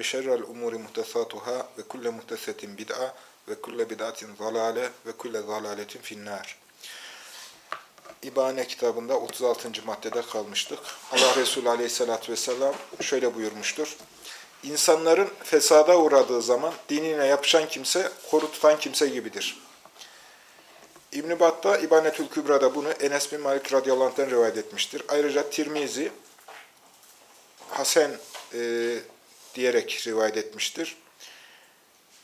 ve şerrel umuri muhtesatuhâ ve kulle muhtesetin bid'a ve kulle bid'atin zalale ve kulle zalaletin finnâr. İbane kitabında 36. maddede kalmıştık. Allah Resulü aleyhissalatü vesselam şöyle buyurmuştur. İnsanların fesada uğradığı zaman dinine yapışan kimse, koru tutan kimse gibidir. İbn-i Battah, İbanetül Kübra'da bunu Enes bin Malik radıyallahu rivayet etmiştir. Ayrıca Tirmizi, Hasan e, diyerek rivayet etmiştir.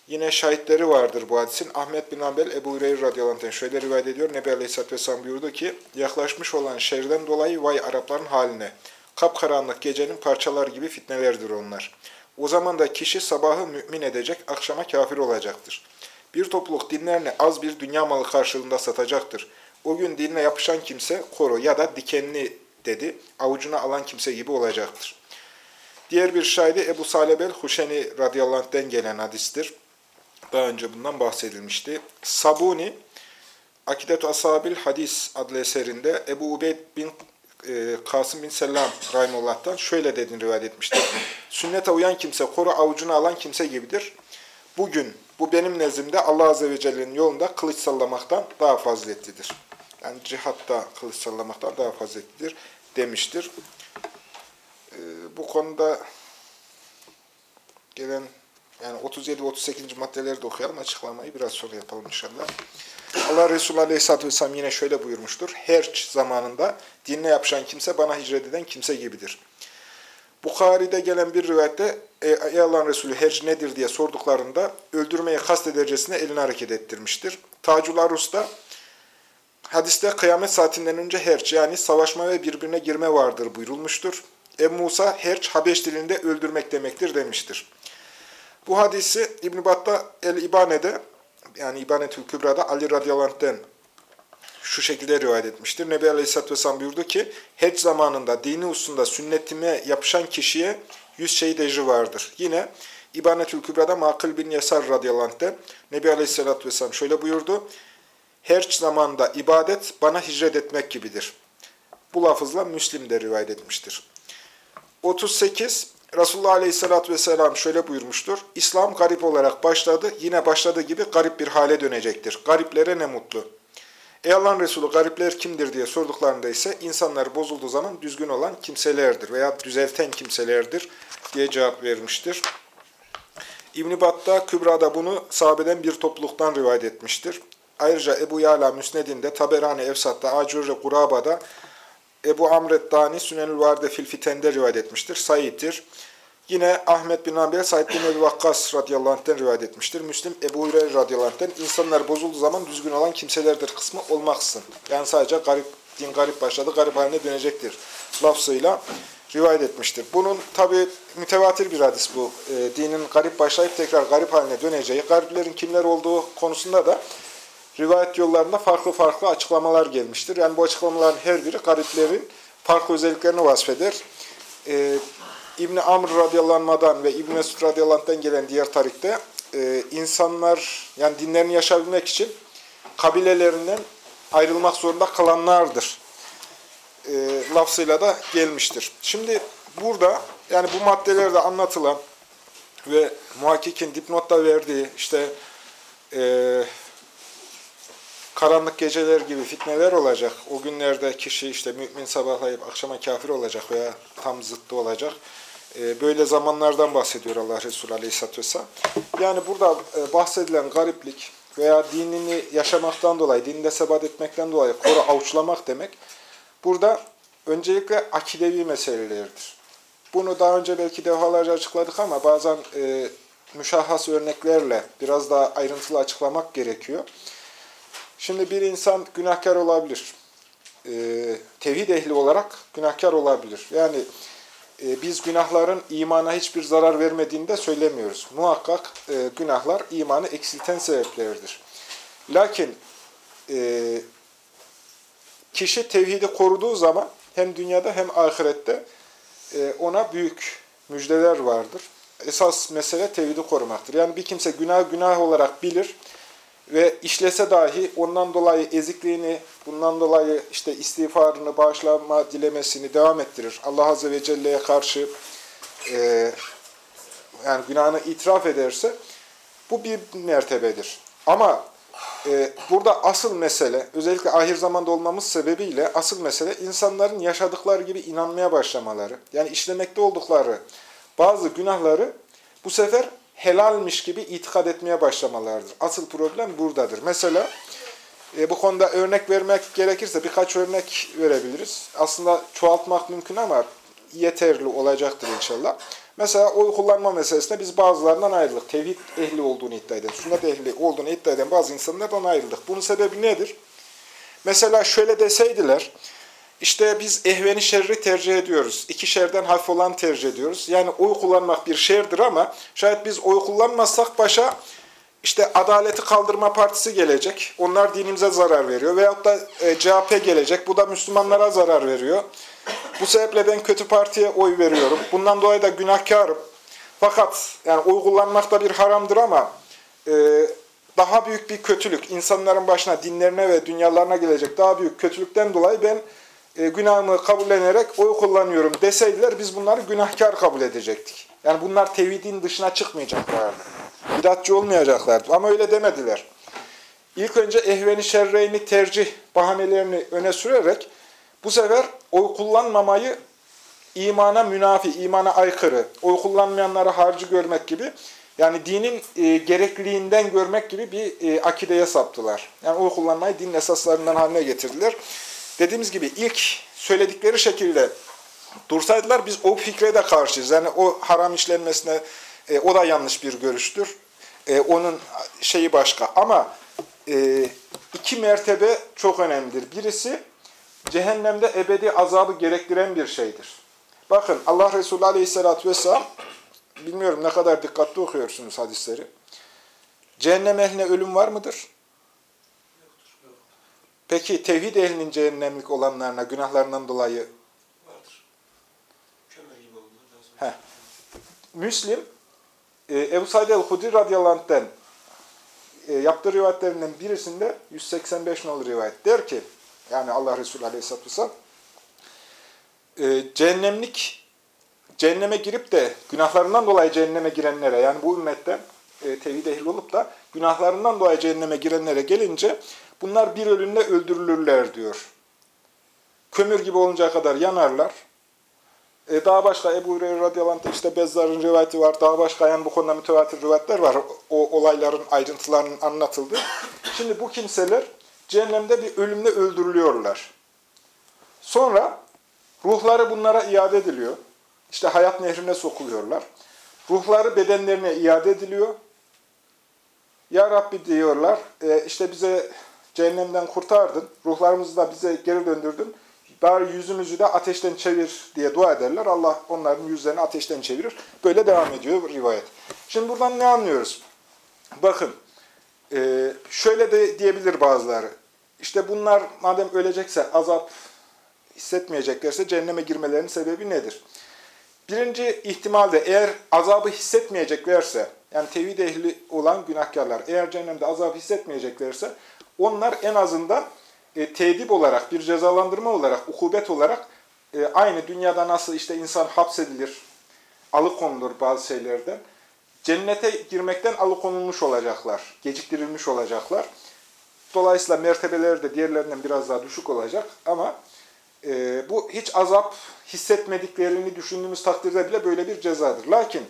Yine şahitleri vardır bu hadisin. Ahmet bin Ambel, Ebu Hureyre radıyallahu anh şöyle rivayet ediyor. Nebi Aleyhisselatü Vesselam buyurdu ki, yaklaşmış olan şerden dolayı vay Arapların haline. Kapkaranlık gecenin parçalar gibi fitnelerdir onlar. O zaman da kişi sabahı mümin edecek, akşama kafir olacaktır. Bir topluluk dinlerini az bir dünya malı karşılığında satacaktır. O gün dinine yapışan kimse koru ya da dikenli dedi, avucuna alan kimse gibi olacaktır. Diğer bir şahidi Ebu Salebel Huşeni radıyallahu anh'den gelen hadistir. Daha önce bundan bahsedilmişti. Sabuni, Akidet-u Asabil Hadis adlı eserinde Ebu Ubeyd bin e, Kasım bin Selam Rahimullah'tan şöyle dediğini rivayet etmiştir. Sünnete uyan kimse, koru avucuna alan kimse gibidir. Bugün bu benim nezdimde Allah Azze ve Celle'nin yolunda kılıç sallamaktan daha faziletlidir. Yani cihatta kılıç sallamaktan daha faziletlidir demiştir. Ee, bu konuda gelen yani 37 ve 38. maddeleri de okuyalım. Açıklamayı biraz sonra yapalım inşallah. Allah Resulü Aleyhisselatü Vesselam yine şöyle buyurmuştur. Herç zamanında dinle yapışan kimse bana hicret eden kimse gibidir. Bukhari'de gelen bir rivayette ey Allah'ın Resulü herc nedir diye sorduklarında öldürmeye kastedercesine elini hareket ettirmiştir. Tacul Arus'ta hadiste kıyamet saatinden önce herç yani savaşma ve birbirine girme vardır buyurulmuştur. Ebu Musa herç Habeş dilinde öldürmek demektir demiştir. Bu hadisi İbn-i Battah el-İbane'de yani İbanetül Kübra'da Ali radıyallahu anh'den şu şekilde rivayet etmiştir. Nebi Aleyhisselatü Vesselam buyurdu ki, Hac zamanında dini hususunda sünnetime yapışan kişiye yüz şehit vardır. Yine İbanetül Kübra'da Makıl bin Yasar radıyallahu Nebi Aleyhisselatü Vesselam şöyle buyurdu. Her zamanında ibadet bana hicret etmek gibidir. Bu lafızla Müslim de rivayet etmiştir. 38. Resulullah Aleyhisselatü Vesselam şöyle buyurmuştur. İslam garip olarak başladı, yine başladığı gibi garip bir hale dönecektir. Gariplere ne mutlu. Ey Allah'ın Resulü garipler kimdir diye sorduklarında ise insanlar bozulduğu zaman düzgün olan kimselerdir veya düzelten kimselerdir diye cevap vermiştir. İbn-i Battah Kübra'da bunu sahabeden bir topluluktan rivayet etmiştir. Ayrıca Ebu Yala Müsned'inde, Taberani Evsat'ta, Acurre Kuraba'da, Ebu Amret Dani Sünenül Varde Fil Fiten'de rivayet etmiştir. Said'dir. Yine Ahmet bin Ambel, Said bin Ebu Vakkas radıyallahu anh'ten rivayet etmiştir. Müslim Ebu Hureyre radıyallahu anh'ten insanlar bozulduğu zaman düzgün olan kimselerdir kısmı olmaksızın. Yani sadece garip, din garip başladı, garip haline dönecektir lafzıyla rivayet etmiştir. Bunun tabi mütevatir bir hadis bu. E, dinin garip başlayıp tekrar garip haline döneceği, gariplerin kimler olduğu konusunda da rivayet yollarında farklı farklı açıklamalar gelmiştir. Yani bu açıklamaların her biri gariplerin farklı özelliklerini vasfeder. E, İbni Amr radıyallahu anh'dan ve İbni Mesud radıyallahu anh'tan gelen diğer tarihte e, insanlar yani dinlerini yaşayabilmek için kabilelerinden ayrılmak zorunda kalanlardır. E, lafzıyla da gelmiştir. Şimdi burada yani bu maddelerde anlatılan ve muhakkikin dipnotta verdiği işte e, karanlık geceler gibi fitneler olacak. O günlerde kişi işte mümin sabahlayıp akşama kafir olacak veya tam zıttı olacak. Böyle zamanlardan bahsediyor Allah Resulü Aleyhisselatü Vesselam. Yani burada bahsedilen gariplik veya dinini yaşamaktan dolayı, dininde sebat etmekten dolayı koru avuçlamak demek, burada öncelikle akidevi meselelerdir. Bunu daha önce belki defalarca açıkladık ama bazen e, müşahhas örneklerle biraz daha ayrıntılı açıklamak gerekiyor. Şimdi bir insan günahkar olabilir. E, tevhid ehli olarak günahkar olabilir. Yani e, biz günahların imana hiçbir zarar vermediğini de söylemiyoruz. Muhakkak e, günahlar imanı eksilten sebeplerdir. Lakin e, kişi tevhidi koruduğu zaman hem dünyada hem ahirette ona büyük müjdeler vardır. Esas mesele tevhidi korumaktır. Yani bir kimse günah günah olarak bilir ve işlese dahi ondan dolayı ezikliğini, bundan dolayı işte istiğfarını, bağışlanma dilemesini devam ettirir. Allah Azze ve Celle'ye karşı e, yani günahını itiraf ederse bu bir mertebedir. Ama e, burada asıl mesele, özellikle ahir zamanda olmamız sebebiyle asıl mesele insanların yaşadıkları gibi inanmaya başlamaları. Yani işlemekte oldukları bazı günahları bu sefer helalmiş gibi itikad etmeye başlamalarıdır. Asıl problem buradadır. Mesela e, bu konuda örnek vermek gerekirse birkaç örnek verebiliriz. Aslında çoğaltmak mümkün ama yeterli olacaktır inşallah. Mesela oy kullanma meselesinde biz bazılarından ayrıldık. Tevhid ehli olduğunu iddia eden, sünnet ehli olduğunu iddia eden bazı insanlardan ayrıldık. Bunun sebebi nedir? Mesela şöyle deseydiler, işte biz ehveni şerri tercih ediyoruz. İki şerden hafif olan tercih ediyoruz. Yani oy kullanmak bir şerdir ama şayet biz oy kullanmazsak başa işte Adaleti Kaldırma Partisi gelecek. Onlar dinimize zarar veriyor. Veyahut da e, CHP gelecek. Bu da Müslümanlara zarar veriyor. Bu sebeple ben kötü partiye oy veriyorum. Bundan dolayı da günahkarım. Fakat yani oy kullanmak da bir haramdır ama e, daha büyük bir kötülük, insanların başına, dinlerine ve dünyalarına gelecek daha büyük kötülükten dolayı ben e, günahımı kabullenerek oy kullanıyorum deseydiler biz bunları günahkar kabul edecektik. Yani bunlar tevhidin dışına çıkmayacaklardı. Bidatçı olmayacaklardı ama öyle demediler. İlk önce ehveni şerreyni tercih bahanelerini öne sürerek bu sefer oy kullanmamayı imana münafi, imana aykırı, oy kullanmayanları harcı görmek gibi yani dinin e, gerekliliğinden görmek gibi bir e, akideye saptılar. Yani oy kullanmayı din esaslarından haline getirdiler. Dediğimiz gibi ilk söyledikleri şekilde dursaydılar biz o fikre de karşıyız. Yani o haram işlenmesine e, o da yanlış bir görüştür. E, onun şeyi başka. Ama e, iki mertebe çok önemlidir. Birisi cehennemde ebedi azabı gerektiren bir şeydir. Bakın Allah Resulü Aleyhisselatü Vesselam bilmiyorum ne kadar dikkatli okuyorsunuz hadisleri. Cehennem ehline ölüm var mıdır? Peki tevhid ehlinin cehennemlik olanlarına günahlarından dolayı vardır. Heh. Müslim e, Ebu Said el-Hudri radıyallahu anh'ten e, yaptığı rivayetlerinden birisinde 185 nolu rivayet der ki yani Allah Resulü aleyhisselatü vesselam e, cehennemlik cehenneme girip de günahlarından dolayı cehenneme girenlere yani bu ümmetten tevhid ehli olup da günahlarından dolayı cehenneme girenlere gelince Bunlar bir ölümle öldürülürler diyor. Kömür gibi oluncaya kadar yanarlar. E daha başka Ebu Hureyre radıyallahu işte Bezzar'ın rivayeti var. Daha başka yani bu konuda mütevatir rivayetler var. O olayların ayrıntılarının anlatıldığı. Şimdi bu kimseler cehennemde bir ölümle öldürülüyorlar. Sonra ruhları bunlara iade ediliyor. İşte hayat nehrine sokuluyorlar. Ruhları bedenlerine iade ediliyor. Ya Rabbi diyorlar, e, işte bize cehennemden kurtardın, ruhlarımızı da bize geri döndürdün, bari yüzümüzü de ateşten çevir diye dua ederler. Allah onların yüzlerini ateşten çevirir. Böyle devam ediyor rivayet. Şimdi buradan ne anlıyoruz? Bakın, e, şöyle de diyebilir bazıları. İşte bunlar madem ölecekse, azap hissetmeyeceklerse cehenneme girmelerinin sebebi nedir? Birinci ihtimalde eğer azabı hissetmeyeceklerse, yani tevhid ehli olan günahkarlar, eğer cehennemde azabı hissetmeyeceklerse, onlar en azından e, tedip olarak, bir cezalandırma olarak, ukubet olarak e, aynı dünyada nasıl işte insan hapsedilir, alıkonulur bazı şeylerden, cennete girmekten alıkonulmuş olacaklar, geciktirilmiş olacaklar. Dolayısıyla mertebeleri de diğerlerinden biraz daha düşük olacak ama e, bu hiç azap hissetmediklerini düşündüğümüz takdirde bile böyle bir cezadır. Lakin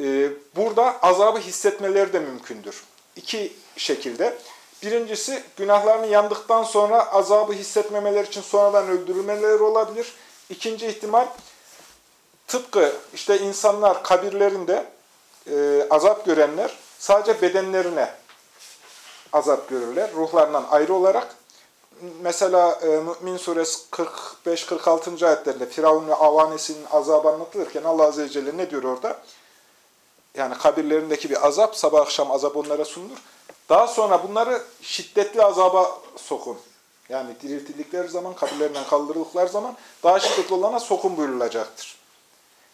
e, burada azabı hissetmeleri de mümkündür. İki şekilde. Birincisi günahlarını yandıktan sonra azabı hissetmemeler için sonradan öldürülmeleri olabilir. İkinci ihtimal tıpkı işte insanlar kabirlerinde e, azap görenler sadece bedenlerine azap görürler. Ruhlarından ayrı olarak mesela e, Mü'min suresi 45-46. ayetlerinde Firavun ve avanesinin azabı anlatılırken Allah Azze ve Celle ne diyor orada? Yani kabirlerindeki bir azap, sabah akşam azap onlara sunulur. Daha sonra bunları şiddetli azaba sokun. Yani diriltildikleri zaman, kabirlerinden kaldırıldıkları zaman daha şiddetli olana sokun buyurulacaktır.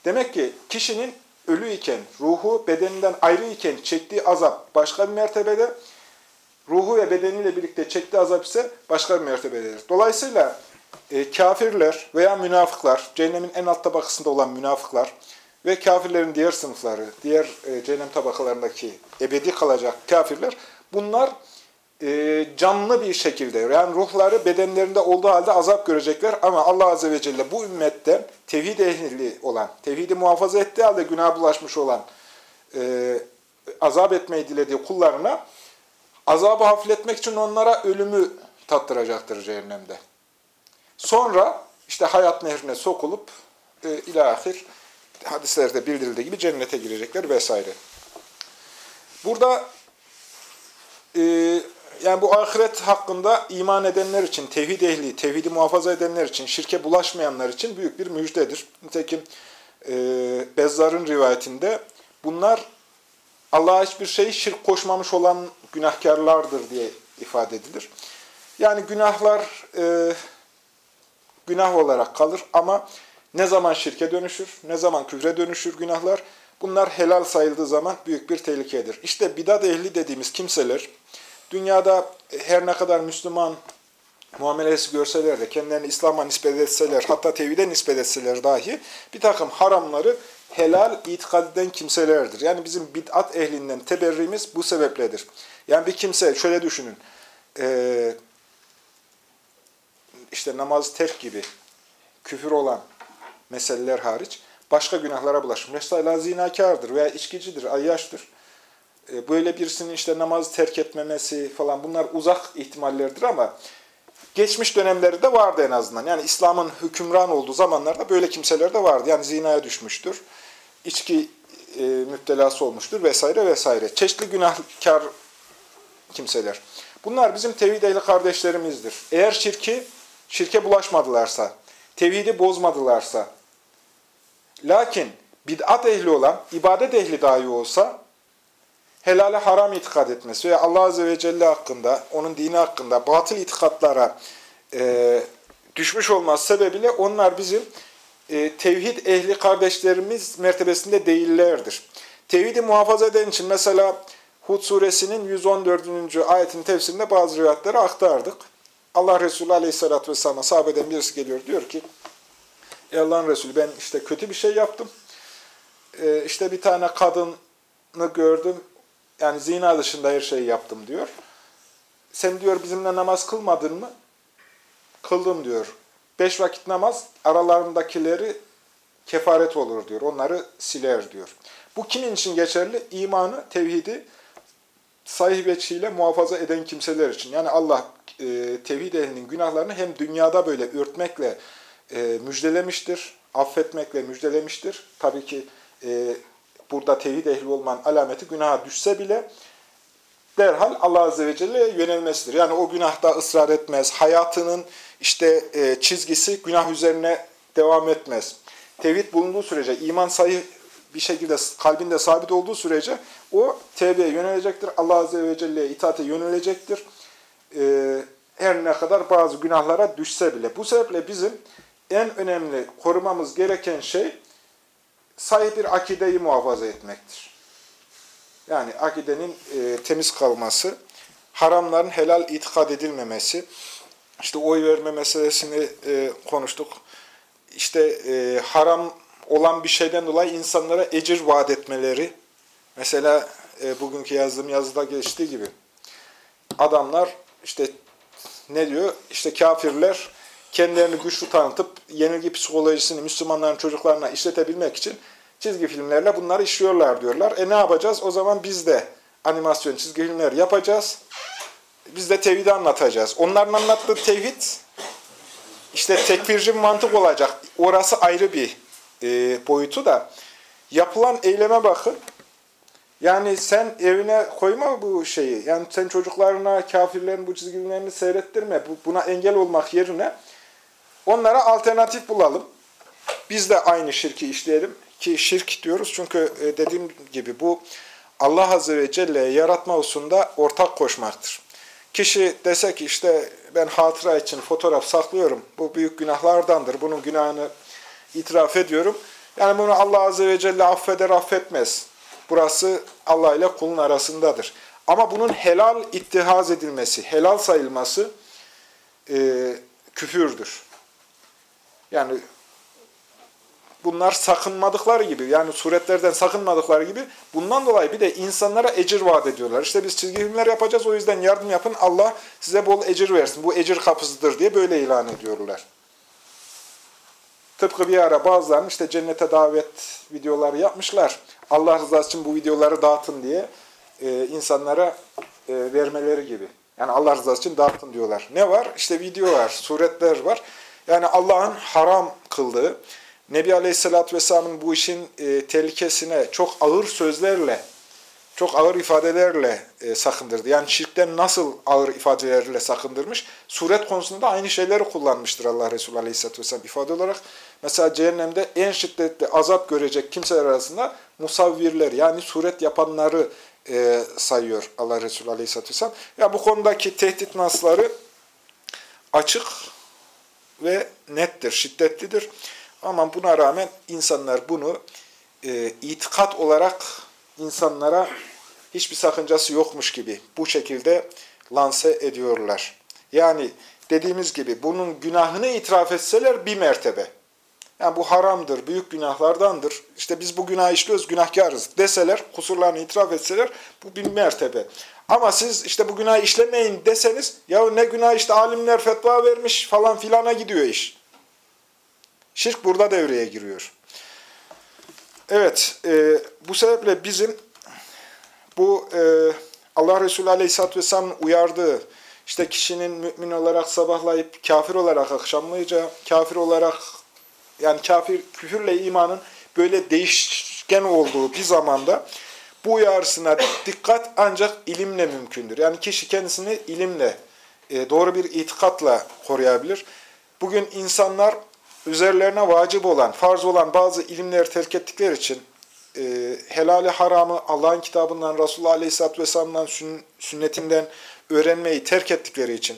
Demek ki kişinin ölü iken, ruhu bedeninden ayrı iken çektiği azap başka bir mertebede, ruhu ve bedeniyle birlikte çektiği azap ise başka bir mertebededir. Dolayısıyla e, kafirler veya münafıklar, cehennemin en alt tabakasında olan münafıklar ve kafirlerin diğer sınıfları, diğer e, cehennem tabakalarındaki ebedi kalacak kafirler, bunlar e, canlı bir şekilde, yani ruhları bedenlerinde olduğu halde azap görecekler ama Allah Azze ve Celle bu ümmetten tevhid ehli olan, tevhidi muhafaza ettiği halde günah bulaşmış olan, e, azap etmeyi dilediği kullarına azabı hafifletmek için onlara ölümü tattıracaktır cehennemde. Sonra işte hayat nehrine sokulup e, ilahir hadislerde bildirildiği gibi cennete girecekler vesaire. Burada e, yani bu ahiret hakkında iman edenler için, tevhid ehli, tevhidi muhafaza edenler için, şirke bulaşmayanlar için büyük bir müjdedir. Nitekim e, Bezzar'ın rivayetinde bunlar Allah'a hiçbir şeyi şirk koşmamış olan günahkarlardır diye ifade edilir. Yani günahlar e, günah olarak kalır ama ne zaman şirke dönüşür, ne zaman küfre dönüşür günahlar, bunlar helal sayıldığı zaman büyük bir tehlikedir. İşte bidat ehli dediğimiz kimseler, dünyada her ne kadar Müslüman muamelesi görseler de, kendilerini İslam'a nispet etseler, hatta tevhide nispet etseler dahi, bir takım haramları helal itikad eden kimselerdir. Yani bizim bid'at ehlinden teberrimiz bu sebepledir. Yani bir kimse, şöyle düşünün, e, işte namaz terk gibi küfür olan meseleler hariç, başka günahlara bulaşır. Mesela zinakardır veya içkicidir, ayyaştır. E, böyle birisinin işte namazı terk etmemesi falan bunlar uzak ihtimallerdir ama geçmiş dönemlerde vardı en azından. Yani İslam'ın hükümran olduğu zamanlarda böyle kimseler de vardı. Yani zinaya düşmüştür, içki e, müptelası olmuştur vesaire vesaire. Çeşitli günahkar kimseler. Bunlar bizim tevhid kardeşlerimizdir. Eğer şirki, şirke bulaşmadılarsa, tevhidi bozmadılarsa, lakin bid'at ehli olan, ibadet ehli dahi olsa, helale haram itikad etmesi veya Allah Azze ve Celle hakkında, onun dini hakkında batıl itikatlara e, düşmüş olması sebebiyle onlar bizim e, tevhid ehli kardeşlerimiz mertebesinde değillerdir. Tevhidi muhafaza eden için mesela Hud suresinin 114. ayetin tefsirinde bazı rivayetleri aktardık. Allah Resulü aleyhissalatü vesselam'a sahabeden birisi geliyor diyor ki, Ey Allah'ın Resulü ben işte kötü bir şey yaptım. Ee, işte bir tane kadını gördüm. Yani zina dışında her şeyi yaptım diyor. Sen diyor bizimle namaz kılmadın mı? Kıldım diyor. Beş vakit namaz aralarındakileri kefaret olur diyor. Onları siler diyor. Bu kimin için geçerli? İmanı, tevhidi sahih muhafaza eden kimseler için. Yani Allah e, tevhid ehlinin günahlarını hem dünyada böyle örtmekle e, müjdelemiştir, affetmekle müjdelemiştir. Tabii ki e, burada tevhid ehli olmanın alameti günaha düşse bile derhal Allah Azze ve Celle'ye yönelmesidir. Yani o günahta ısrar etmez. Hayatının işte e, çizgisi günah üzerine devam etmez. Tevhid bulunduğu sürece, iman sayı bir şekilde kalbinde sabit olduğu sürece o tevbeye yönelecektir. Allah Azze ve Celle'ye itaate yönelecektir. Ee, her ne kadar bazı günahlara düşse bile. Bu sebeple bizim en önemli korumamız gereken şey sahip bir akideyi muhafaza etmektir. Yani akidenin e, temiz kalması, haramların helal itikad edilmemesi, işte oy verme meselesini e, konuştuk. İşte e, haram olan bir şeyden dolayı insanlara ecir vaat etmeleri, mesela e, bugünkü yazdığım yazıda geçtiği gibi, adamlar işte ne diyor? İşte kafirler kendilerini güçlü tanıtıp yenilgi psikolojisini Müslümanların çocuklarına işletebilmek için çizgi filmlerle bunları işliyorlar diyorlar. E ne yapacağız? O zaman biz de animasyon çizgi filmler yapacağız. Biz de tevhidi anlatacağız. Onların anlattığı tevhid işte tekfirci mantık olacak. Orası ayrı bir e, boyutu da. Yapılan eyleme bakın. Yani sen evine koyma bu şeyi. Yani sen çocuklarına kafirlerin bu çizgilerini seyrettirme. Buna engel olmak yerine onlara alternatif bulalım. Biz de aynı şirki işleyelim. Ki şirk diyoruz çünkü e, dediğim gibi bu Allah Azze ve Celle'ye yaratma hususunda ortak koşmaktır. Kişi dese ki işte ben hatıra için fotoğraf saklıyorum. Bu büyük günahlardandır. Bunun günahını itiraf ediyorum. Yani bunu Allah Azze ve Celle affeder affetmez. Burası Allah ile kulun arasındadır. Ama bunun helal ittihaz edilmesi, helal sayılması e, küfürdür. Yani bunlar sakınmadıkları gibi, yani suretlerden sakınmadıkları gibi bundan dolayı bir de insanlara ecir vaat ediyorlar. İşte biz çizgi filmler yapacağız, o yüzden yardım yapın, Allah size bol ecir versin. Bu ecir kapısıdır diye böyle ilan ediyorlar. Tıpkı bir ara bazılarının işte cennete davet videoları yapmışlar. Allah rızası için bu videoları dağıtın diye e, insanlara e, vermeleri gibi. Yani Allah rızası için dağıtın diyorlar. Ne var? İşte video var, suretler var. Yani Allah'ın haram kıldığı, Nebi Aleyhisselatü Vesselam'ın bu işin e, tehlikesine çok ağır sözlerle, çok ağır ifadelerle e, sakındırdı. Yani şirkten nasıl ağır ifadelerle sakındırmış? Suret konusunda aynı şeyleri kullanmıştır Allah Resulü Aleyhisselatü Vesselam ifade olarak. Mesela cehennemde en şiddetli azap görecek kimseler arasında musavvirler yani suret yapanları e, sayıyor Allah Resulü Aleyhisselatü Vesselam. Ya bu konudaki tehdit nasları açık ve nettir, şiddetlidir. Ama buna rağmen insanlar bunu e, itikat olarak insanlara hiçbir sakıncası yokmuş gibi bu şekilde lanse ediyorlar. Yani dediğimiz gibi bunun günahını itiraf etseler bir mertebe. Yani bu haramdır, büyük günahlardandır. İşte biz bu günah işliyoruz, günahkarız deseler, kusurlarını itiraf etseler bu bir mertebe. Ama siz işte bu günah işlemeyin deseniz, ya ne günah işte alimler fetva vermiş falan filana gidiyor iş. Şirk burada devreye giriyor. Evet, e, bu sebeple bizim bu e, Allah Resulü Aleyhisselatü Vesselam'ın uyardığı, işte kişinin mümin olarak sabahlayıp kafir olarak akşamlayacağı, kafir olarak yani kafir, küfürle imanın böyle değişken olduğu bir zamanda bu uyarısına dikkat ancak ilimle mümkündür. Yani kişi kendisini ilimle, e, doğru bir itikatla koruyabilir. Bugün insanlar üzerlerine vacip olan, farz olan bazı ilimleri terk ettikleri için e, helali haramı Allah'ın kitabından, Resulullah Aleyhisselatü Vesselam'dan, sünnetinden öğrenmeyi terk ettikleri için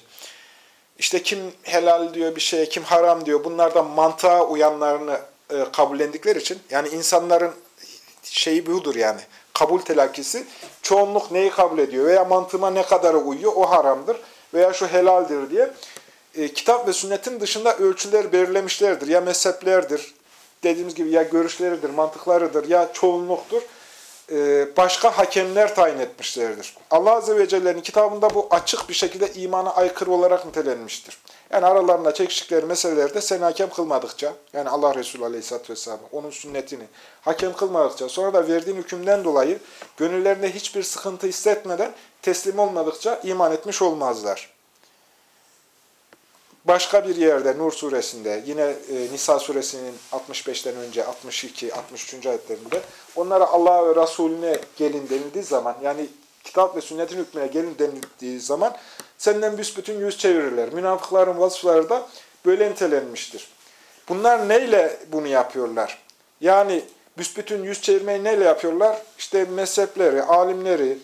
işte kim helal diyor bir şeye, kim haram diyor. Bunlardan mantığa uyanlarını e, kabullendikleri için yani insanların şeyi budur yani. Kabul telakkisi çoğunluk neyi kabul ediyor veya mantığıma ne kadarı uyuyor o haramdır veya şu helaldir diye e, kitap ve sünnetin dışında ölçüler belirlemişlerdir. Ya mezheplerdir, dediğimiz gibi ya görüşleridir, mantıklarıdır ya çoğunluktur. E, başka hakemler tayin etmişlerdir. Allah Azze ve Celle'nin kitabında bu açık bir şekilde imana aykırı olarak nitelenmiştir. Yani aralarında çekiştikleri meselelerde sen hakem kılmadıkça, yani Allah Resulü Aleyhisselatü Vesselam onun sünnetini hakem kılmadıkça, sonra da verdiğin hükümden dolayı gönüllerinde hiçbir sıkıntı hissetmeden teslim olmadıkça iman etmiş olmazlar. Başka bir yerde Nur suresinde yine e, Nisa suresinin 65'ten önce 62 63. ayetlerinde onlara Allah ve Resulüne gelin denildiği zaman yani kitap ve sünnetin hükmüne gelin denildiği zaman senden büsbütün yüz çevirirler. Münafıkların vasıfları da böyle nitelenmiştir. Bunlar neyle bunu yapıyorlar? Yani büsbütün yüz çevirmeyi neyle yapıyorlar? İşte mezhepleri, alimleri,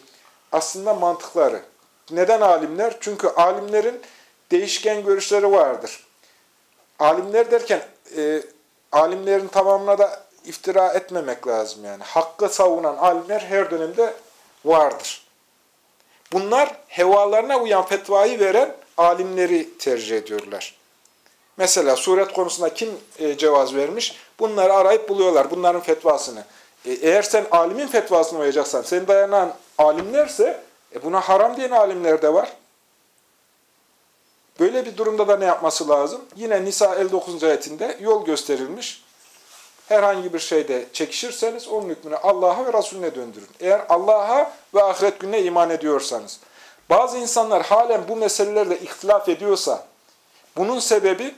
aslında mantıkları. Neden alimler? Çünkü alimlerin değişken görüşleri vardır. Alimler derken e, alimlerin tamamına da iftira etmemek lazım yani. Hakkı savunan alimler her dönemde vardır. Bunlar hevalarına uyan fetvayı veren alimleri tercih ediyorlar. Mesela suret konusunda kim e, cevaz vermiş? Bunları arayıp buluyorlar, bunların fetvasını. E, eğer sen alimin fetvasını uyacaksan, senin dayanan alimlerse, e, buna haram diyen alimler de var. Böyle bir durumda da ne yapması lazım? Yine Nisa 59. ayetinde yol gösterilmiş. Herhangi bir şeyde çekişirseniz onun hükmünü Allah'a ve Resulüne döndürün. Eğer Allah'a ve ahiret gününe iman ediyorsanız. Bazı insanlar halen bu meselelerde ihtilaf ediyorsa, bunun sebebi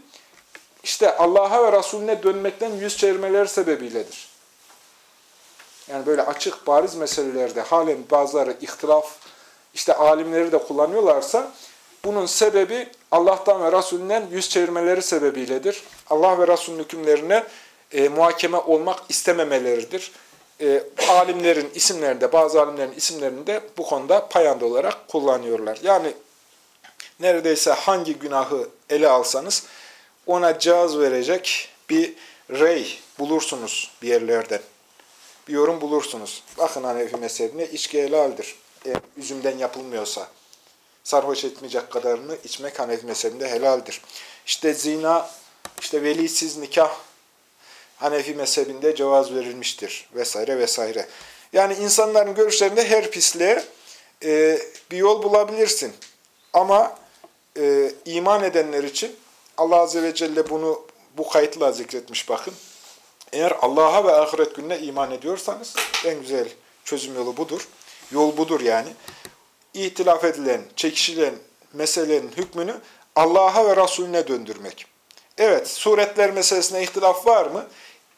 işte Allah'a ve Resulüne dönmekten yüz çevirmeleri sebebiyledir. yani böyle açık bariz meselelerde halen bazıları ihtilaf, işte alimleri de kullanıyorlarsa bunun sebebi Allah'tan ve Resulünden yüz çevirmeleri sebebiyledir. Allah ve Resulünün hükümlerine e, muhakeme olmak istememeleridir. E, alimlerin isimlerinde, bazı alimlerin isimlerinde bu konuda payanda olarak kullanıyorlar. Yani neredeyse hangi günahı ele alsanız ona caz verecek bir rey bulursunuz bir yerlerden. Bir yorum bulursunuz. Bakın Hanefi mezhebine içki helaldir. Eğer üzümden yapılmıyorsa. Sarhoş etmeyecek kadarını içmek Hanefi mezhebinde helaldir. İşte zina, işte velisiz nikah Hanefi mezhebinde cevaz verilmiştir. Vesaire vesaire. Yani insanların görüşlerinde her pisliğe e, bir yol bulabilirsin. Ama e, iman edenler için Allah Azze ve Celle bunu bu kayıtla zikretmiş bakın. Eğer Allah'a ve ahiret gününe iman ediyorsanız en güzel çözüm yolu budur. Yol budur yani. İhtilaf edilen, çekişilen meselenin hükmünü Allah'a ve Resulüne döndürmek. Evet, suretler meselesine ihtilaf var mı?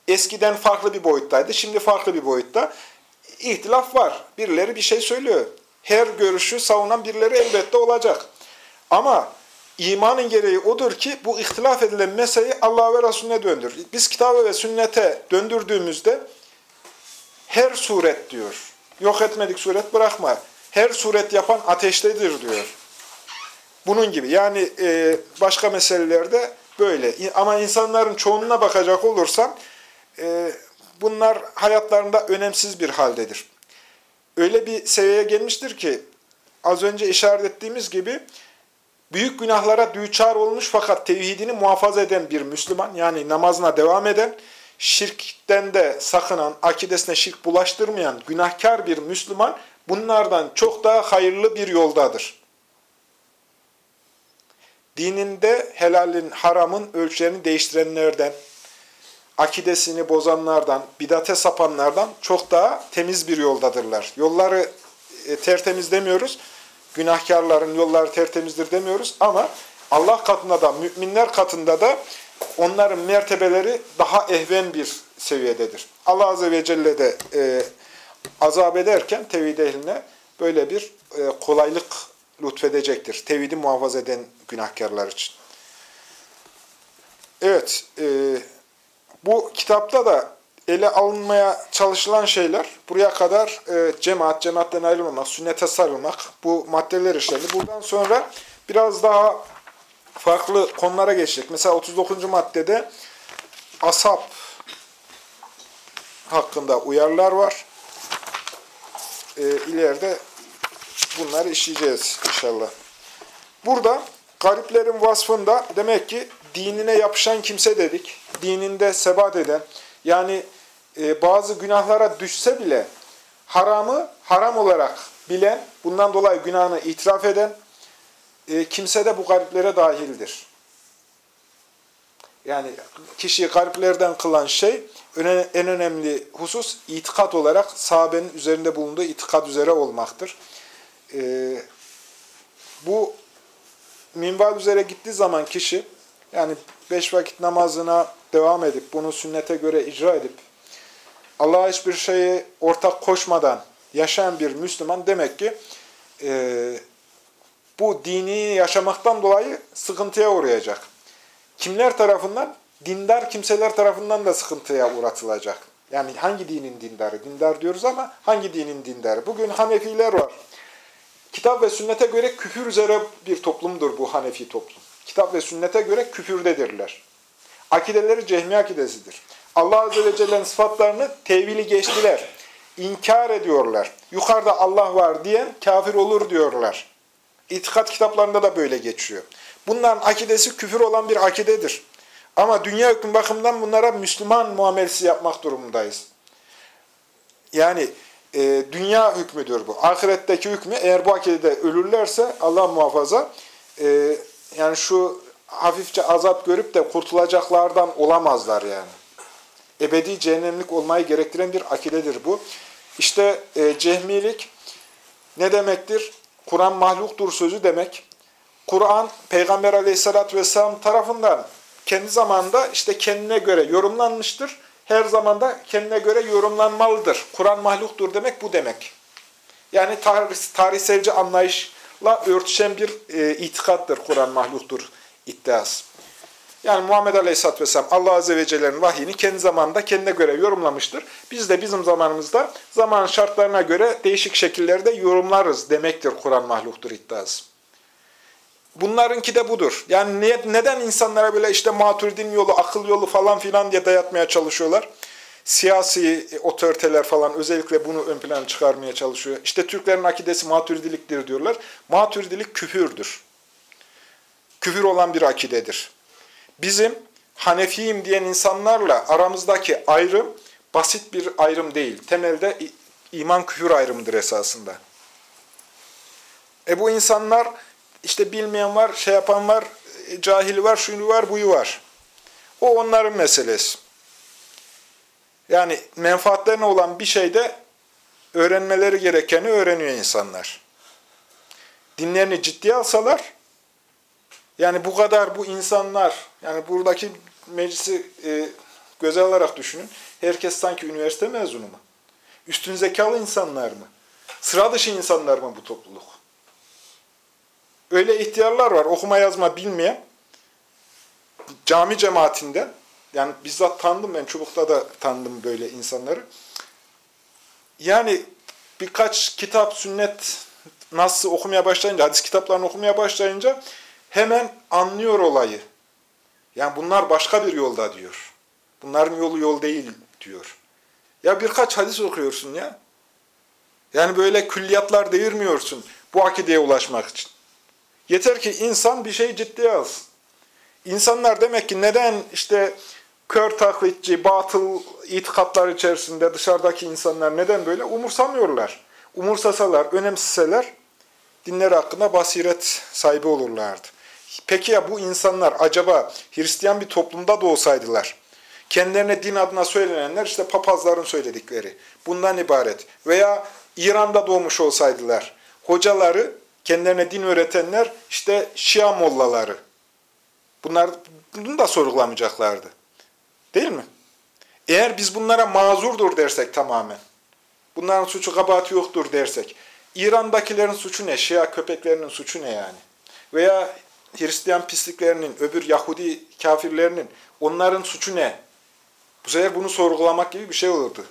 Eskiden farklı bir boyuttaydı, şimdi farklı bir boyutta. İhtilaf var. Birileri bir şey söylüyor. Her görüşü savunan birileri elbette olacak. Ama imanın gereği odur ki bu ihtilaf edilen meseleyi Allah ve Resulüne döndür. Biz kitabı ve sünnete döndürdüğümüzde her suret diyor. Yok etmedik suret bırakma. Her suret yapan ateştedir diyor. Bunun gibi. Yani e, başka meselelerde böyle. Ama insanların çoğununa bakacak olursam e, bunlar hayatlarında önemsiz bir haldedir. Öyle bir seviyeye gelmiştir ki az önce işaret ettiğimiz gibi büyük günahlara düçar olmuş fakat tevhidini muhafaza eden bir Müslüman, yani namazına devam eden, şirkten de sakınan, akidesine şirk bulaştırmayan günahkar bir Müslüman, bunlardan çok daha hayırlı bir yoldadır. Dininde helalin, haramın ölçülerini değiştirenlerden, akidesini bozanlardan, bidate sapanlardan çok daha temiz bir yoldadırlar. Yolları e, tertemiz demiyoruz günahkarların yolları tertemizdir demiyoruz ama Allah katında da, müminler katında da onların mertebeleri daha ehven bir seviyededir. Allah Azze ve Celle de e, azap ederken tevhid ehline böyle bir e, kolaylık lütfedecektir. Tevhidi muhafaza eden günahkarlar için. Evet, e, bu kitapta da ele alınmaya çalışılan şeyler buraya kadar e, cemaat, cemaatten ayrılmamak, sünnete sarılmak bu maddeler işlendi. Buradan sonra biraz daha farklı konulara geçecek. Mesela 39. maddede asap hakkında uyarılar var. E, ileride bunları işleyeceğiz inşallah. Burada gariplerin vasfında demek ki dinine yapışan kimse dedik. Dininde sebat eden, yani e, bazı günahlara düşse bile haramı haram olarak bilen, bundan dolayı günahını itiraf eden e, kimse de bu gariplere dahildir. Yani kişiyi gariplerden kılan şey, en önemli husus itikat olarak sahabenin üzerinde bulunduğu itikat üzere olmaktır. E, bu minval üzere gittiği zaman kişi, yani beş vakit namazına devam edip, bunu sünnete göre icra edip, Allah'a hiçbir şeyi ortak koşmadan yaşayan bir Müslüman demek ki e, bu dini yaşamaktan dolayı sıkıntıya uğrayacak. Kimler tarafından? Dindar kimseler tarafından da sıkıntıya uğratılacak. Yani hangi dinin dindarı? Dindar diyoruz ama hangi dinin dindarı? Bugün Hanefiler var. Kitap ve sünnete göre küfür üzere bir toplumdur bu Hanefi toplum. Kitap ve sünnete göre küfürdedirler. Akideleri cehmi akidesidir. Allah Azze ve Celle'nin sıfatlarını tevili geçtiler. İnkar ediyorlar. Yukarıda Allah var diyen kafir olur diyorlar. İtikat kitaplarında da böyle geçiyor. Bunların akidesi küfür olan bir akidedir. Ama dünya hüküm bakımından bunlara Müslüman muamelesi yapmak durumundayız. Yani e, dünya hükmüdür bu. Ahiretteki hükmü eğer bu akidede ölürlerse Allah muhafaza e, yani şu hafifçe azap görüp de kurtulacaklardan olamazlar yani ebedi cehennemlik olmayı gerektiren bir akidedir bu. İşte e, cehmilik ne demektir? Kur'an mahluktur sözü demek. Kur'an Peygamber aleyhissalatü vesselam tarafından kendi zamanında işte kendine göre yorumlanmıştır. her zamanda kendine göre yorumlanmalıdır. Kur'an mahluktur demek bu demek. Yani tarih, tarihselci anlayışla örtüşen bir e, itikattır Kur'an mahluktur iddiası. Yani Muhammed Aleyhisselatü Vesselam Allah Azze ve Celle'nin vahyini kendi zamanında kendine göre yorumlamıştır. Biz de bizim zamanımızda zaman şartlarına göre değişik şekillerde yorumlarız demektir Kur'an mahluktur iddiası. Bunlarınki de budur. Yani neden insanlara böyle işte maturidin yolu, akıl yolu falan filan diye dayatmaya çalışıyorlar? Siyasi otoriteler falan özellikle bunu ön plana çıkarmaya çalışıyor. İşte Türklerin akidesi maturidiliktir diyorlar. Maturidilik küfürdür. Küfür olan bir akidedir. Bizim Hanefiyim diyen insanlarla aramızdaki ayrım basit bir ayrım değil. Temelde iman küfür ayrımıdır esasında. E bu insanlar işte bilmeyen var, şey yapan var, cahili var, şunu var, buyu var. O onların meselesi. Yani menfaatlerine olan bir şeyde öğrenmeleri gerekeni öğreniyor insanlar. Dinlerini ciddiye alsalar, yani bu kadar bu insanlar, yani buradaki meclisi e, göze alarak düşünün. Herkes sanki üniversite mezunu mu? Üstün zekalı insanlar mı? Sıra dışı insanlar mı bu topluluk? Öyle ihtiyarlar var okuma yazma bilmeyen. Cami cemaatinde, yani bizzat tanıdım ben Çubuk'ta da tanıdım böyle insanları. Yani birkaç kitap, sünnet nasıl okumaya başlayınca, hadis kitaplarını okumaya başlayınca hemen anlıyor olayı. Yani bunlar başka bir yolda diyor. Bunların yolu yol değil diyor. Ya birkaç hadis okuyorsun ya. Yani böyle külliyatlar devirmiyorsun bu akideye ulaşmak için. Yeter ki insan bir şey ciddiye alsın. İnsanlar demek ki neden işte kör taklitçi, batıl itikatlar içerisinde dışarıdaki insanlar neden böyle umursamıyorlar? Umursasalar, önemseseler dinler hakkında basiret sahibi olurlardı. Peki ya bu insanlar acaba Hristiyan bir toplumda da kendilerine din adına söylenenler işte papazların söyledikleri, bundan ibaret. Veya İran'da doğmuş olsaydılar, hocaları, kendilerine din öğretenler işte Şia mollaları. Bunlar bunu da sorgulamayacaklardı. Değil mi? Eğer biz bunlara mazurdur dersek tamamen, bunların suçu kabahati yoktur dersek, İran'dakilerin suçu ne? Şia köpeklerinin suçu ne yani? Veya Hristiyan pisliklerinin, öbür Yahudi kafirlerinin, onların suçu ne? Bu sefer bunu sorgulamak gibi bir şey olurdu.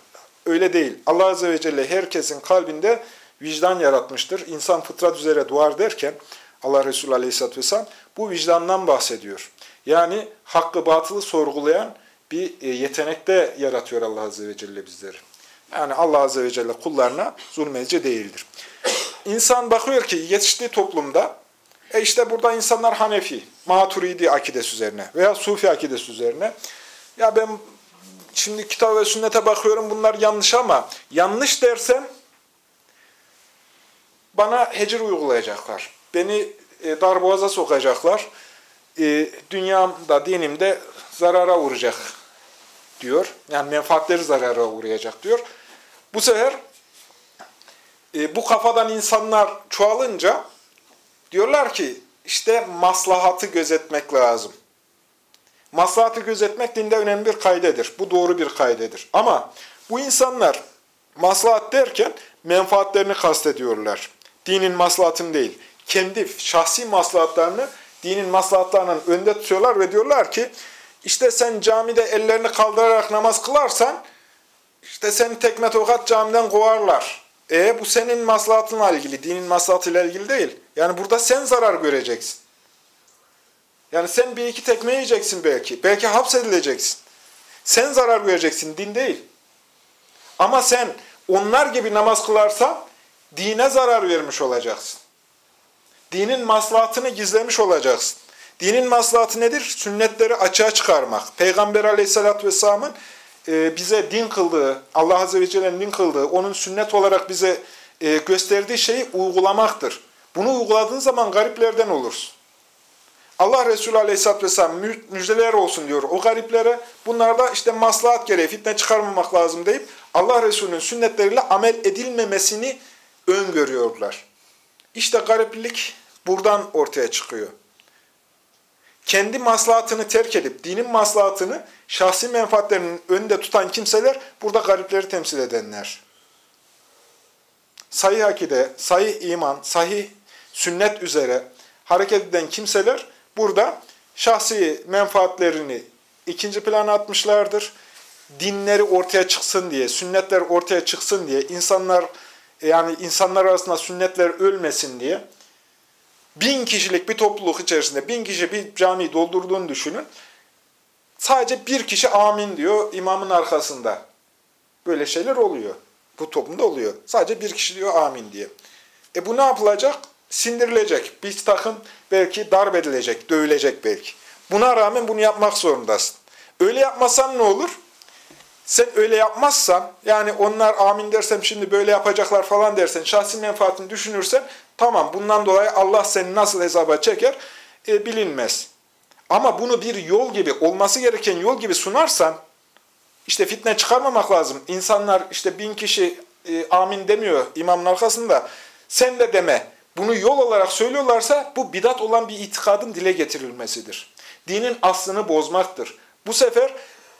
Öyle değil. Allah Azze ve Celle herkesin kalbinde vicdan yaratmıştır. İnsan fıtrat üzere doğar derken Allah Resulü Aleyhisselatü Vesselam bu vicdandan bahsediyor. Yani hakkı batılı sorgulayan bir e, yetenekte yaratıyor Allah Azze ve Celle bizleri. Yani Allah Azze ve Celle kullarına zulmedici değildir. İnsan bakıyor ki yetiştiği toplumda e işte burada insanlar Hanefi, Maturidi akidesi üzerine veya Sufi akidesi üzerine. Ya ben şimdi kitap ve sünnete bakıyorum bunlar yanlış ama yanlış dersem bana hecir uygulayacaklar. Beni e, darboğaza sokacaklar. E, dünyamda, dinimde zarara uğrayacak diyor. Yani menfaatleri zarara uğrayacak diyor. Bu sefer e, bu kafadan insanlar çoğalınca Diyorlar ki işte maslahatı gözetmek lazım. Maslahatı gözetmek dinde önemli bir kaydedir. Bu doğru bir kaydedir. Ama bu insanlar maslahat derken menfaatlerini kastediyorlar. Dinin maslahatını değil. Kendi şahsi maslahatlarını dinin maslahatlarının önde tutuyorlar ve diyorlar ki işte sen camide ellerini kaldırarak namaz kılarsan işte seni tekme tokat camiden kovarlar. E bu senin maslahatınla ilgili, dinin maslahatıyla ilgili değil. Yani burada sen zarar göreceksin. Yani sen bir iki tekme yiyeceksin belki. Belki hapsedileceksin. Sen zarar göreceksin, din değil. Ama sen onlar gibi namaz kılarsan dine zarar vermiş olacaksın. Dinin maslahatını gizlemiş olacaksın. Dinin maslahatı nedir? Sünnetleri açığa çıkarmak. Peygamber aleyhissalatü vesselamın e, bize din kıldığı, Allah Azze ve Celle'nin din kıldığı, onun sünnet olarak bize e, gösterdiği şeyi uygulamaktır. Bunu uyguladığın zaman gariplerden olursun. Allah Resulü Aleyhisselatü Vesselam müjdeler olsun diyor o gariplere. Bunlarda işte maslahat gereği fitne çıkarmamak lazım deyip Allah Resulü'nün sünnetleriyle amel edilmemesini öngörüyorlar. İşte gariplik buradan ortaya çıkıyor. Kendi maslahatını terk edip dinin maslahatını şahsi menfaatlerinin önünde tutan kimseler burada garipleri temsil edenler. Sahih akide, sahih iman, sahih sünnet üzere hareket eden kimseler burada şahsi menfaatlerini ikinci plana atmışlardır. Dinleri ortaya çıksın diye, sünnetler ortaya çıksın diye, insanlar yani insanlar arasında sünnetler ölmesin diye bin kişilik bir topluluk içerisinde bin kişi bir camiyi doldurduğunu düşünün. Sadece bir kişi amin diyor imamın arkasında. Böyle şeyler oluyor. Bu toplumda oluyor. Sadece bir kişi diyor amin diye. E bu ne yapılacak? Sindirilecek. Bir takım belki darp edilecek, dövülecek belki. Buna rağmen bunu yapmak zorundasın. Öyle yapmasan ne olur? Sen öyle yapmazsan, yani onlar amin dersem şimdi böyle yapacaklar falan dersen, şahsi menfaatini düşünürsen, tamam bundan dolayı Allah seni nasıl hesaba çeker e, bilinmez. Ama bunu bir yol gibi, olması gereken yol gibi sunarsan, işte fitne çıkarmamak lazım. İnsanlar işte bin kişi e, amin demiyor imamın arkasında. Sen de deme. Bunu yol olarak söylüyorlarsa bu bidat olan bir itikadın dile getirilmesidir. Dinin aslını bozmaktır. Bu sefer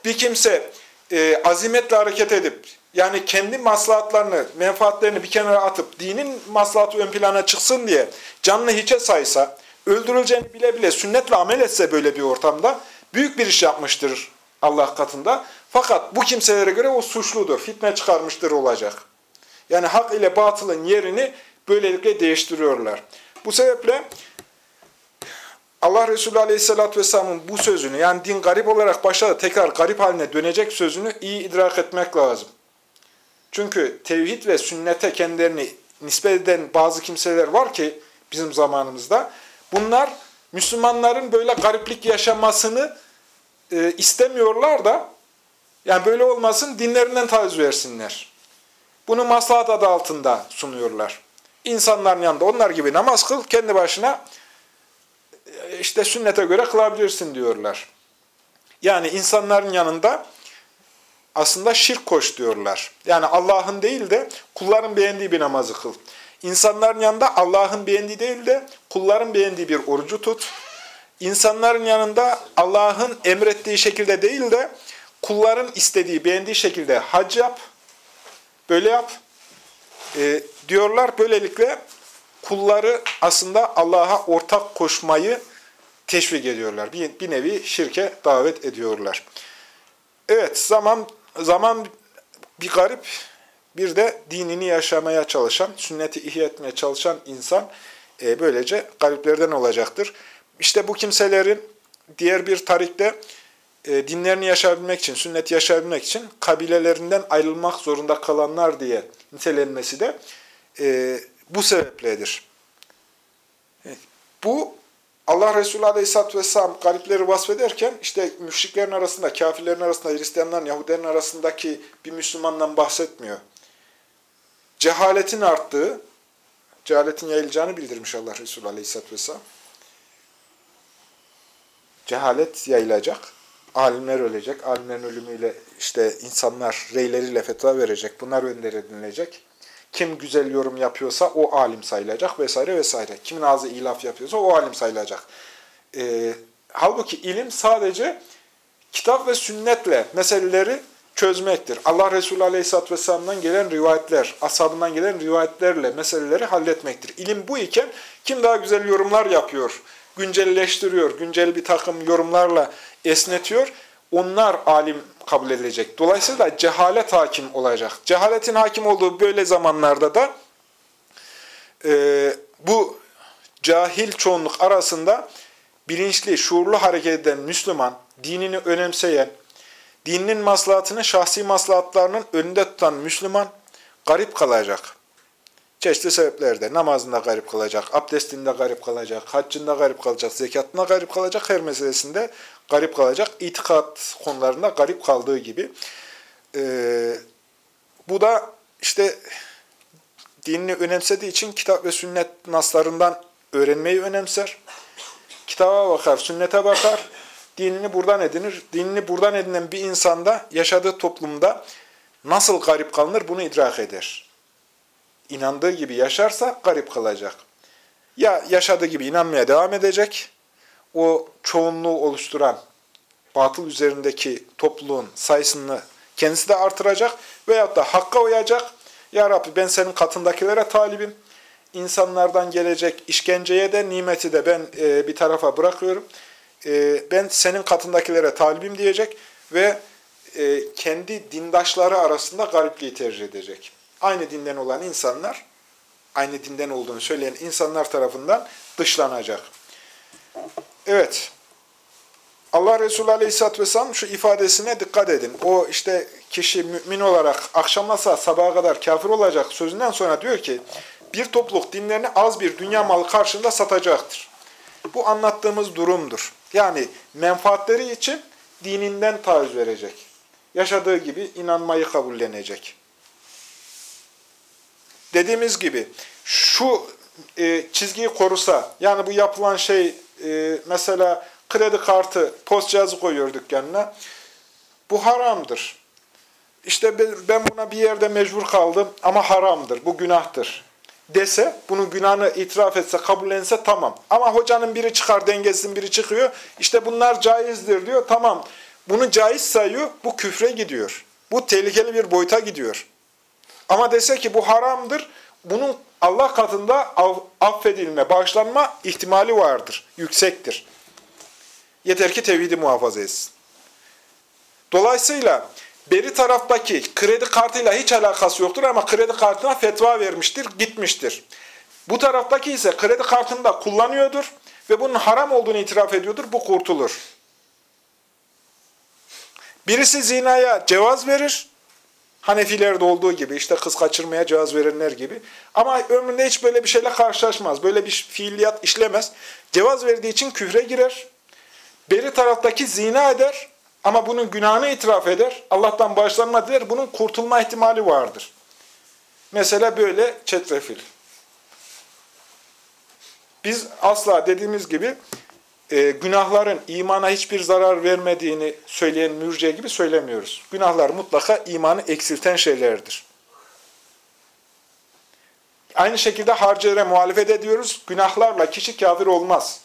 bir kimse e, azimetle hareket edip, yani kendi maslahatlarını, menfaatlerini bir kenara atıp, dinin maslahatı ön plana çıksın diye canını hiçe saysa, öldürüleceğini bile bile sünnetle amel etse böyle bir ortamda, büyük bir iş yapmıştır Allah katında. Fakat bu kimselere göre o suçludur, fitne çıkarmıştır olacak. Yani hak ile batılın yerini böylelikle değiştiriyorlar. Bu sebeple Allah Resulü Aleyhisselatü Vesselam'ın bu sözünü, yani din garip olarak başladı, tekrar garip haline dönecek sözünü iyi idrak etmek lazım. Çünkü tevhid ve sünnete kendilerini nispet eden bazı kimseler var ki bizim zamanımızda, bunlar Müslümanların böyle gariplik yaşamasını e, istemiyorlar da, yani böyle olmasın dinlerinden taviz versinler. Bunu maslahat adı altında sunuyorlar. İnsanların yanında onlar gibi namaz kıl, kendi başına işte sünnete göre kılabilirsin diyorlar. Yani insanların yanında aslında şirk koş diyorlar. Yani Allah'ın değil de kulların beğendiği bir namazı kıl. İnsanların yanında Allah'ın beğendiği değil de kulların beğendiği bir orucu tut. İnsanların yanında Allah'ın emrettiği şekilde değil de kulların istediği, beğendiği şekilde hac yap. Böyle yap. E, diyorlar böylelikle kulları aslında Allah'a ortak koşmayı teşvik ediyorlar. Bir, bir nevi şirke davet ediyorlar. Evet, zaman zaman bir garip, bir de dinini yaşamaya çalışan, sünneti ihya etmeye çalışan insan e, böylece gariplerden olacaktır. İşte bu kimselerin diğer bir tarikte e, dinlerini yaşayabilmek için, sünneti yaşayabilmek için kabilelerinden ayrılmak zorunda kalanlar diye nitelenmesi de e, bu sebepledir. Bu Allah Resulü Aleyhisselatü Vesselam garipleri vasfederken işte müşriklerin arasında, kafirlerin arasında, Hristiyanların, Yahudilerin arasındaki bir Müslümandan bahsetmiyor. Cehaletin arttığı, cehaletin yayılacağını bildirmiş Allah Resulü Aleyhisselatü Vesselam. Cehalet yayılacak, alimler ölecek, alimlerin ölümüyle işte insanlar reyleriyle fetva verecek, bunlar önder edinilecek. Kim güzel yorum yapıyorsa o alim sayılacak vesaire vesaire. Kimin ağzı ilaf yapıyorsa o alim sayılacak. E, halbuki ilim sadece kitap ve sünnetle meseleleri çözmektir. Allah Resulü Aleyhisselatü Vesselam'dan gelen rivayetler, ashabından gelen rivayetlerle meseleleri halletmektir. İlim bu iken kim daha güzel yorumlar yapıyor, güncelleştiriyor, güncel bir takım yorumlarla esnetiyor onlar alim kabul edilecek. Dolayısıyla cehalet hakim olacak. Cehaletin hakim olduğu böyle zamanlarda da e, bu cahil çoğunluk arasında bilinçli, şuurlu hareket eden Müslüman, dinini önemseyen, dininin maslahatını şahsi maslahatlarının önünde tutan Müslüman garip kalacak. Çeşitli sebeplerden namazında garip kalacak, abdestinde garip kalacak, haccında garip kalacak, zekatında garip kalacak, her meselesinde garip kalacak. İtikat konularında garip kaldığı gibi. Ee, bu da işte dinini önemsediği için kitap ve sünnet naslarından öğrenmeyi önemser. Kitaba bakar, sünnete bakar, dinini buradan edinir. Dinini buradan edinen bir insanda yaşadığı toplumda nasıl garip kalınır bunu idrak eder inandığı gibi yaşarsa garip kalacak. Ya yaşadığı gibi inanmaya devam edecek, o çoğunluğu oluşturan batıl üzerindeki topluluğun sayısını kendisi de artıracak veyahut da hakka uyacak. Ya Rabbi ben senin katındakilere talibim. İnsanlardan gelecek işkenceye de nimeti de ben e, bir tarafa bırakıyorum. E, ben senin katındakilere talibim diyecek ve e, kendi dindaşları arasında garipliği tercih edecek. Aynı dinden olan insanlar, aynı dinden olduğunu söyleyen insanlar tarafından dışlanacak. Evet, Allah Resulü Aleyhisselatü Vesselam şu ifadesine dikkat edin. O işte kişi mümin olarak akşamlasa sabaha kadar kafir olacak sözünden sonra diyor ki, bir topluluk dinlerini az bir dünya malı karşında satacaktır. Bu anlattığımız durumdur. Yani menfaatleri için dininden taviz verecek. Yaşadığı gibi inanmayı kabullenecek. Dediğimiz gibi şu e, çizgiyi korusa, yani bu yapılan şey e, mesela kredi kartı, post cihazı koyuyor dükkanına. Bu haramdır. İşte ben buna bir yerde mecbur kaldım ama haramdır, bu günahtır dese, bunun günahını itiraf etse, kabullense tamam. Ama hocanın biri çıkar, dengesizin biri çıkıyor. İşte bunlar caizdir diyor, tamam. Bunu caiz sayıyor, bu küfre gidiyor. Bu tehlikeli bir boyuta gidiyor. Ama dese ki bu haramdır, bunun Allah katında affedilme, bağışlanma ihtimali vardır, yüksektir. Yeter ki tevhidi muhafaza etsin. Dolayısıyla beri taraftaki kredi kartıyla hiç alakası yoktur ama kredi kartına fetva vermiştir, gitmiştir. Bu taraftaki ise kredi kartını da kullanıyordur ve bunun haram olduğunu itiraf ediyordur, bu kurtulur. Birisi zinaya cevaz verir, Hanefilerde olduğu gibi, işte kız kaçırmaya cevaz verenler gibi. Ama ömründe hiç böyle bir şeyle karşılaşmaz, böyle bir fiiliyat işlemez. Cevaz verdiği için küfre girer. Beri taraftaki zina eder ama bunun günahını itiraf eder. Allah'tan bağışlanma diler. Bunun kurtulma ihtimali vardır. Mesela böyle çetrefil. Biz asla dediğimiz gibi e, günahların imana hiçbir zarar vermediğini söyleyen mürce gibi söylemiyoruz. Günahlar mutlaka imanı eksilten şeylerdir. Aynı şekilde harcere muhalefet ediyoruz. Günahlarla kişi kafir olmaz.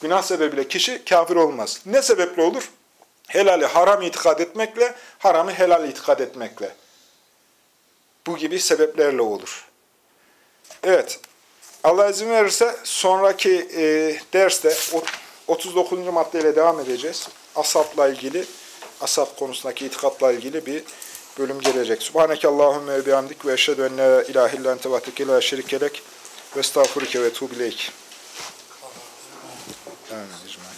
Günah sebebiyle kişi kafir olmaz. Ne sebeple olur? Helali haram itikad etmekle, haramı helal itikad etmekle. Bu gibi sebeplerle olur. Evet. Allah izin verirse sonraki e, derste 39. maddeyle devam edeceğiz. Asapla ilgili, asap konusundaki itikatla ilgili bir bölüm gelecek. Subhaneke Allahümme ve bihamdik ve eşhedü en la ilahe illen tevateke la şerikelek ve estağfurike ve tuğbileyk. Amin.